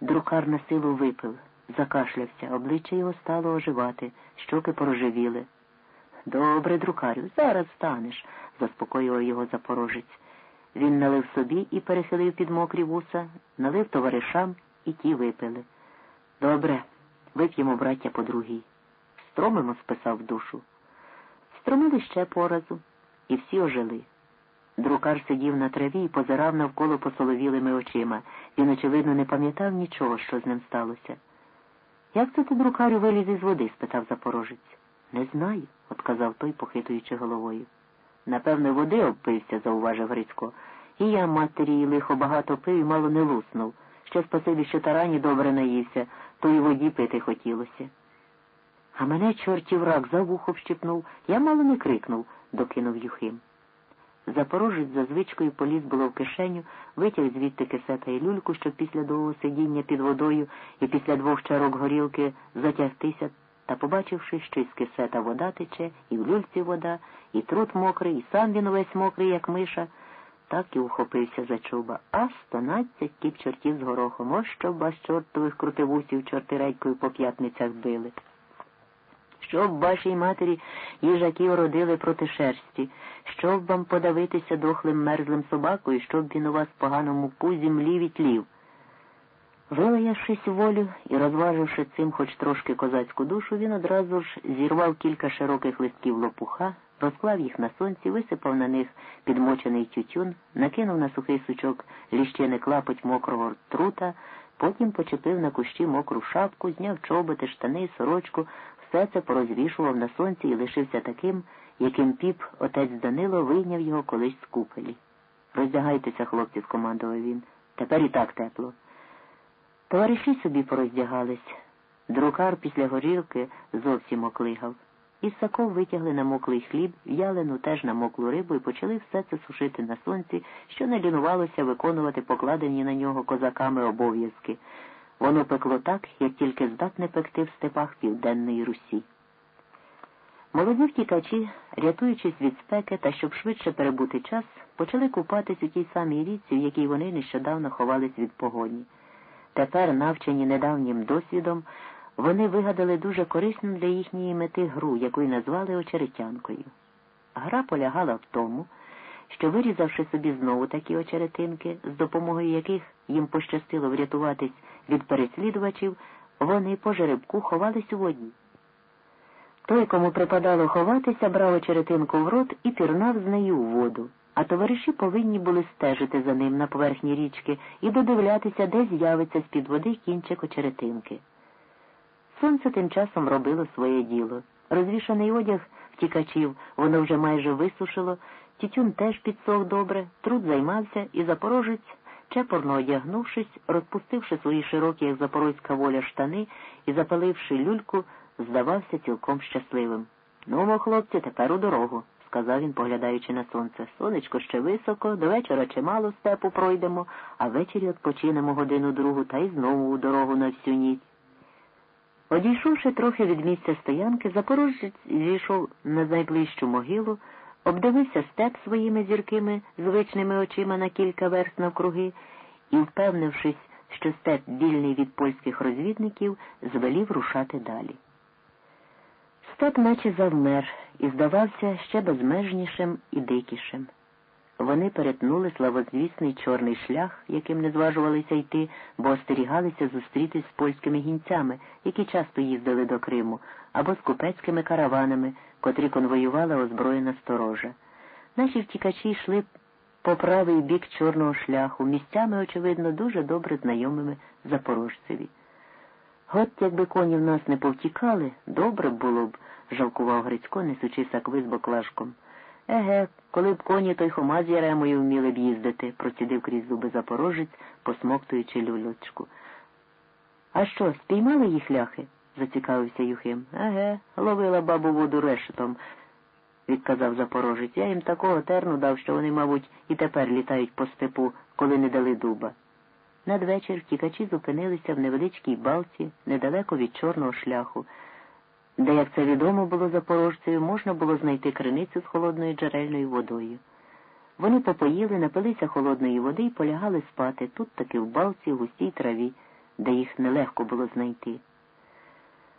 Друкар на силу випив, закашлявся, обличчя його стало оживати, щоки порожевіли. Добре, друкарю, зараз станеш, заспокоював його запорожець. Він налив собі і перехилив під мокрі вуса, налив товаришам, і ті випили. Добре, вип'ємо, браття, по другій. Стромимо, списав душу. Стромили ще поразу, і всі ожили. Друкар сидів на траві і позирав навколо посоловілими очима. Він, очевидно, не пам'ятав нічого, що з ним сталося. Як це ти, друкарю, виліз із води? спитав запорожець. Не знаю, отказав той, похитуючи головою. Напевне, води обпився, зауважив Грицько. І я матері і лихо багато пив і мало не луснув. Ще спасибі, що тарані добре наївся, то й воді пити хотілося. А мене чортів рак за вухо вщипнув, я мало не крикнув, докинув Юхим. Запорожець за звичкою поліз було в кишеню, витяг звідти кисета і люльку, щоб після довгого сидіння під водою і після двох чарок горілки затягтися, та, побачивши, що із кисета вода тече, і в люльці вода, і трут мокрий, і сам він увесь мокрий, як миша, так і ухопився за чуба. А стонадцять кіп чортів з горохом, ось щоб вас чортових крутивусів чортиредькою по п'ятницях били щоб вашій матері їжаки родили проти шерсті, щоб вам подавитися дохлим мерзлим собакою, щоб він у вас поганому пузі млів і тлів. Вилаявшись волю і розваживши цим хоч трошки козацьку душу, він одразу ж зірвав кілька широких листків лопуха, розклав їх на сонці, висипав на них підмочений тютюн, накинув на сухий сучок ліщини клапоть мокрого трута, потім почепив на кущі мокру шапку, зняв чоботи, штани, сорочку, все це порозвішував на сонці і лишився таким, яким піп отець Данило вийняв його колись з купелі. Роздягайтеся, хлопці, скомандував він. Тепер і так тепло. Товариші собі пороздягались. Друкар після горілки зовсім оклигав. Із саков витягли на моклий хліб, в'ялену теж на моклу рибу і почали все це сушити на сонці, що не лінувалося виконувати покладені на нього козаками обов'язки. Воно пекло так, як тільки здатне пекти в степах Південної Русі. Молоді втікачі, рятуючись від спеки та щоб швидше перебути час, почали купатись у тій самій річці, в якій вони нещодавно ховались від погоні. Тепер, навчені недавнім досвідом, вони вигадали дуже корисну для їхньої мети гру, яку й назвали очеретянкою. Гра полягала в тому, що, вирізавши собі знову такі очеретинки, з допомогою яких їм пощастило врятуватись від переслідувачів, вони по жеребку ховались у воді. Той, кому припадало ховатися, брав очеретинку в рот і пірнав з нею у воду, а товариші повинні були стежити за ним на поверхні річки і додивлятися, де з'явиться з-під води кінчик очеретинки. Сонце тим часом робило своє діло. Розвішаний одяг втікачів воно вже майже висушило, тютюн теж підсох добре, труд займався, і запорожець, чепорно одягнувшись, розпустивши свої широкі, як запорозька воля, штани і запаливши люльку, здавався цілком щасливим. Ну, мо, хлопці, тепер у дорогу, сказав він, поглядаючи на сонце. Сонечко ще високо, до вечора чимало степу пройдемо, а ввечері відпочинемо годину другу та й знову у дорогу на всю ніч. Одійшовши трохи від місця стоянки, запорожець зійшов на найближчу могилу, обдивився степ своїми зіркими звичними очима на кілька верст навкруги і, впевнившись, що степ вільний від польських розвідників, звелів рушати далі. Степ наче завмер і здавався ще безмежнішим і дикішим. Вони перетнули славозвісний чорний шлях, яким не зважувалися йти, бо остерігалися зустрітись з польськими гінцями, які часто їздили до Криму, або з купецькими караванами, котрі конвоювала озброєна сторожа. Наші втікачі йшли по правий бік чорного шляху, місцями, очевидно, дуже добре знайомими запорожцеві. От якби коні в нас не повтікали, добре було б, жалкував Грицько, несучи сакви з боклажком. Еге, коли б коні той хома з Яремою вміли б їздити, процідив крізь зуби запорожець, посмоктуючи люльочку. А що, спіймали їх ляхи? Зацікавився Юхим. Еге, ловила бабу воду решетом, відказав запорожець. Я їм такого терну дав, що вони, мабуть, і тепер літають по степу, коли не дали дуба. Надвечір втікачі зупинилися в невеличкій балці недалеко від чорного шляху де, як це відомо було запорожцею, можна було знайти криницю з холодною джерельною водою. Вони попоїли, напилися холодної води і полягали спати тут таки в балці, в густій траві. де їх нелегко було знайти.